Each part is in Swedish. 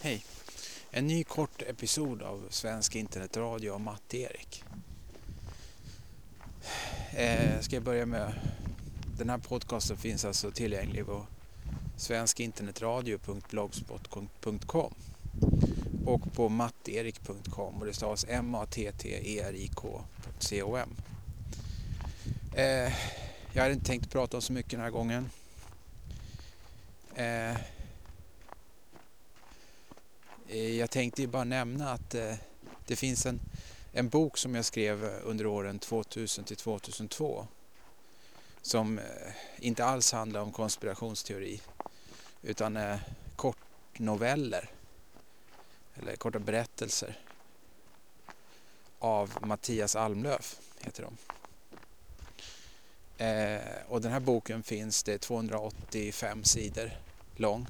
Hej! En ny kort episod av Svensk internetradio och Matte Erik. Eh, ska jag börja med... Den här podcasten finns alltså tillgänglig på svenskinternetradio.blogspot.com och på matterik.com och det stavas M-A-T-T-E-R-I-K.com. Eh, jag hade inte tänkt prata om så mycket den här gången. Eh, Eh, jag tänkte ju bara nämna att eh, det finns en, en bok som jag skrev eh, under åren 2000 till 2002 som eh, inte alls handlar om konspirationsteori utan eh, kortnoveller eller korta berättelser av Mattias Almlöf heter de. Eh, och den här boken finns, det är 285 sidor lång.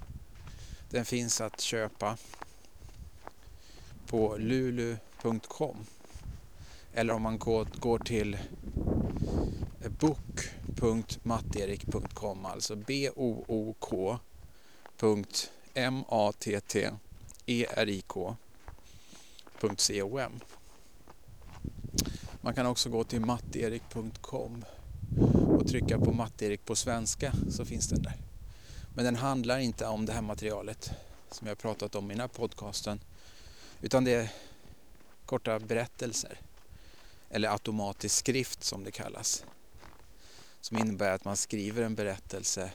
Den finns att köpa på lulu.com eller om man går, går till book.matterik.com alltså b-o-o-k m-a-t-t-e-r-i-k.com Man kan också gå till matterik.com och trycka på Matterik på svenska så finns den där. Men den handlar inte om det här materialet som jag pratat om i den här podcasten utan det är korta berättelser. Eller automatisk skrift som det kallas. Som innebär att man skriver en berättelse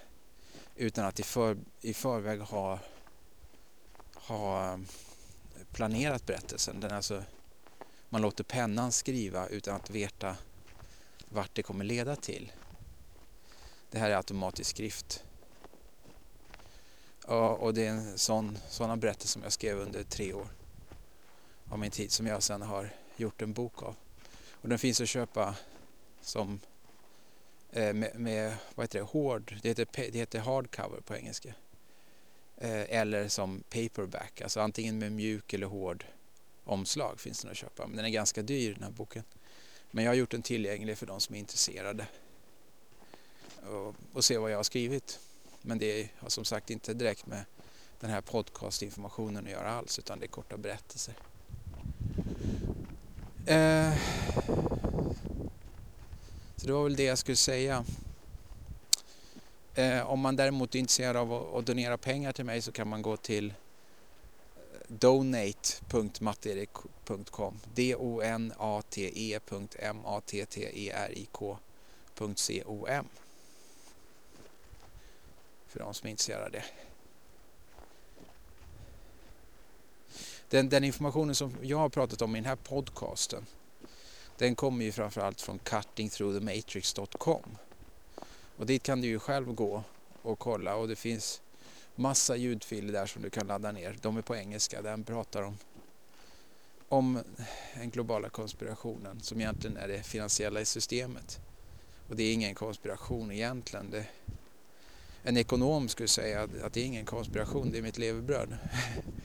utan att i, för, i förväg ha, ha um, planerat berättelsen. Den alltså, man låter pennan skriva utan att veta vart det kommer leda till. Det här är automatisk skrift. Ja, och det är en sån, sådana berättelser som jag skrev under tre år av min tid som jag sedan har gjort en bok av. Och den finns att köpa som eh, med, med, vad heter det, hård, det heter, det heter hardcover på engelska. Eh, eller som paperback, alltså antingen med mjuk eller hård omslag finns den att köpa. Men den är ganska dyr den här boken. Men jag har gjort den tillgänglig för de som är intresserade. Och, och se vad jag har skrivit. Men det har som sagt inte direkt med den här podcastinformationen att göra alls utan det är korta berättelser. Eh, så det var väl det jag skulle säga. Eh, om man däremot är intresserad av att, att donera pengar till mig så kan man gå till eh, donate.matterik.com D-O-N-A-T-E.M-A-T-T-E-R-I-K.com För de som är intresserade av det den, den informationen som jag har pratat om i den här podcasten den kommer ju framförallt från cuttingthroughthematrix.com och dit kan du ju själv gå och kolla och det finns massa ljudfiler där som du kan ladda ner. De är på engelska. Den pratar om, om den globala konspirationen som egentligen är det finansiella i systemet. Och det är ingen konspiration egentligen. Det, en ekonom skulle säga att, att det är ingen konspiration, det är mitt levebröd.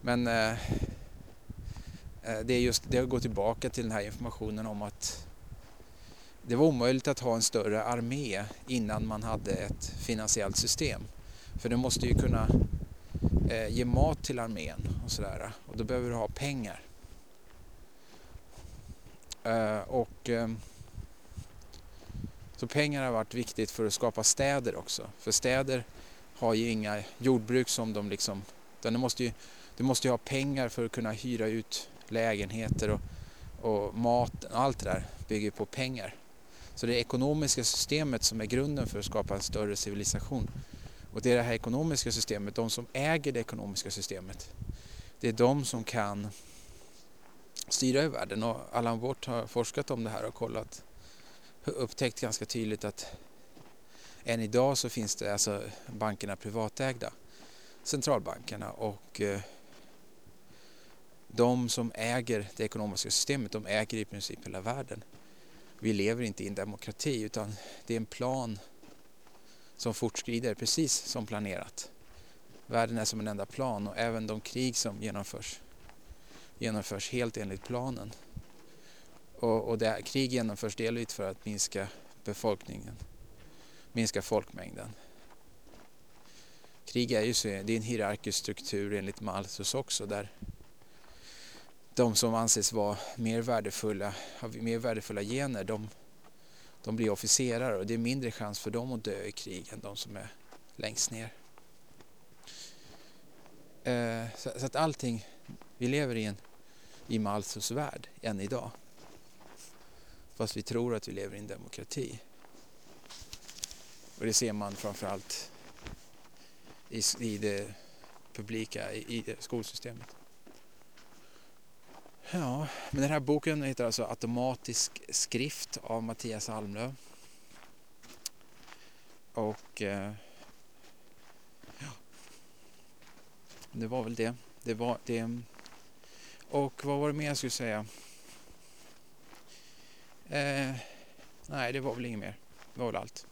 Men eh, eh, det är just det går tillbaka till den här informationen om att det var omöjligt att ha en större armé innan man hade ett finansiellt system. För du måste ju kunna eh, ge mat till armén och sådär. Och då behöver du ha pengar. Eh, och eh, Så pengar har varit viktigt för att skapa städer också. För städer har ju inga jordbruk som de liksom... Utan det måste ju du måste ju ha pengar för att kunna hyra ut lägenheter och, och mat. Allt det där bygger på pengar. Så det ekonomiska systemet som är grunden för att skapa en större civilisation. Och det är det här ekonomiska systemet, de som äger det ekonomiska systemet, det är de som kan styra över världen. Och Allan Wort har forskat om det här och kollat, upptäckt ganska tydligt att än idag så finns det alltså bankerna privatägda, centralbankerna och eh, de som äger det ekonomiska systemet, de äger i princip hela världen. Vi lever inte i en demokrati utan det är en plan som fortskrider precis som planerat. Världen är som en enda plan och även de krig som genomförs genomförs helt enligt planen. Och, och det, krig genomförs delvis för att minska befolkningen, minska folkmängden. krig är ju så, det är en hierarkisk struktur enligt Malthus också där de som anses vara mer värdefulla, har mer värdefulla gener, de, de blir officerare och det är mindre chans för dem att dö i krig än de som är längst ner. Eh, så, så, att allting, vi lever i en i Malthus värld än idag. Fast vi tror att vi lever i en demokrati. Och det ser man framförallt i, i det publika, i, i det skolsystemet. Ja, men den här boken heter alltså Automatisk skrift av Mattias Almlöv. Och eh, ja, det var väl det. Det var det. Och vad var det mer jag skulle säga? Eh, nej, det var väl inget mer. Det var väl allt.